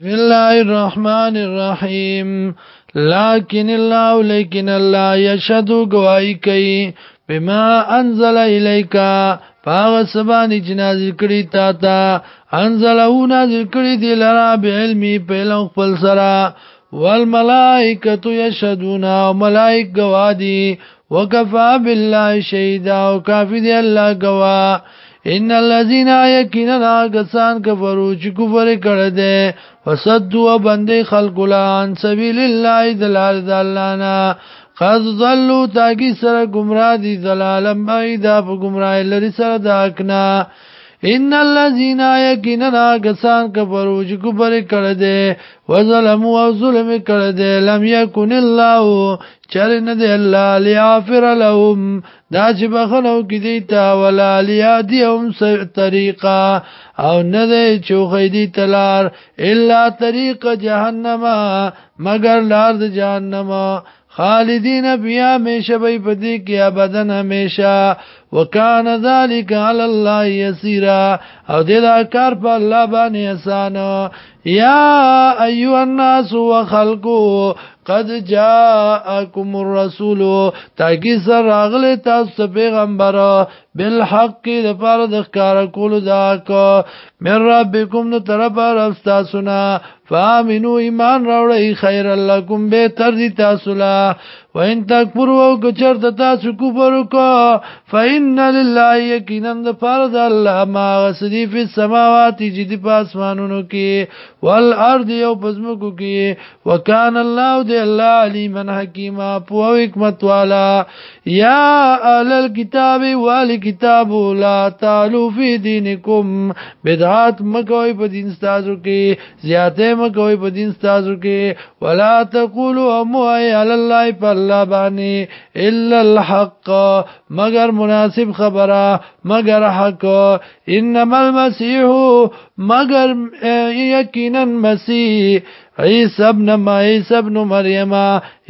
بسم الله الرحمن الرحیم لكن الله لیکن الله یشهد گواہی کوي بما انزل الیک پاغ سبانی جنازل کړي تا تا انزلو نازل کړي دی لرا بعلمی پهلو خپل سرا والملائکۃ یشهدون ملائک گواهی وکفا بالله شهیدا او کافی دی الله گواه ان الذين يكننا غسان کفرو چې کفر کړه دې فسدوا بندي خلق لان سبيل الله دلال دلانا قد ظلوا تاګي سره گمراه دي دلالم ایدا په گمراه لري سره داکنا ان الذين يكننا غسان کفرو چې کفر کړه دې وظلموا او ظلم کړه دې لم يكن الله چر نه دې الله ليغفر لهم دا چې بخنو کې دې تا ولا ليادهم طريقا او نه دې چوخې دې تلار الا طريق جهنم مگر لار د جهنم خالدین بیا همیشه به پدې کې ابدن همیشه وکان ذالک علی الله یسیرا او دې دا کار په الله باندې آسان یا ایو الناس وخلقو قد جاءکم الرسول تاګی سر راغله تاسو پیغمبر بالحق د پاره د ښکار کول دا کو من ربکم نو طرف رب تاسو نه فامنو ایمان راوړی خیر لکم به تر دي تاسو لا وان تکبر او کچر د تاسو کفر وکا فإن لله یقینا د فرض الله ما غسدی فی السماوات جدی پاسمانونو کې والارض یو پزمکو کې وکان الله د الله علیم حکیم او حکمت والا یا اهل الكتاب والکتاب لا تعلو فی دینکم بدعات مکوې په دین ستاسو کې زیاته مکوې په دین ستاسو کې ولا تقولوا مو علی الله الله باندې الا الحق مگر مناسب خبره مگر حق انما المسيح مگر آه، یقینا مسیح عیسی ابن ما عیسی ابن مریم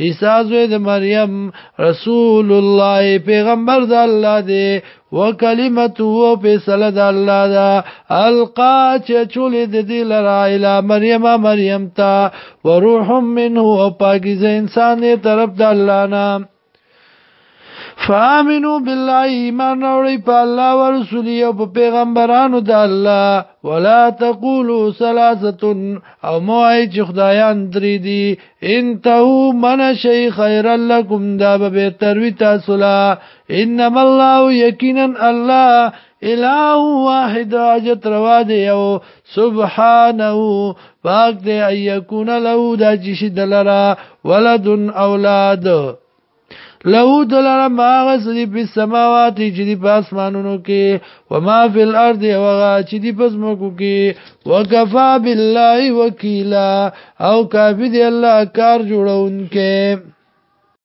عیسی زوی د مریم رسول الله پیغمبر د الله دی وکلمته او فیصله د الله دا القا چې چول د دې لرا اله مریم مریم تا وروح منه او پاکیزه انسان دی طرف د الله نه فامنو بالله ایمان راوړی په الله او رسول او په پیغمبرانو د الله ولا تقولوا ثلاثه او موای چې خدایان درې دي انتهو من شي خير لكم دا به تروي تاسو لا انما الله یقینا الله اله واحد اجت روا دی او سبحانه پاک دی ايكون له دا چې دلرا ولد اولاد له د لره ماغس دی په سماواتې چې دی په اسمانونو کې وما فی الارض وغا چې دی په ځمکو کې وکفا بالله وکیلا او کافی دی الله کار جوړونکې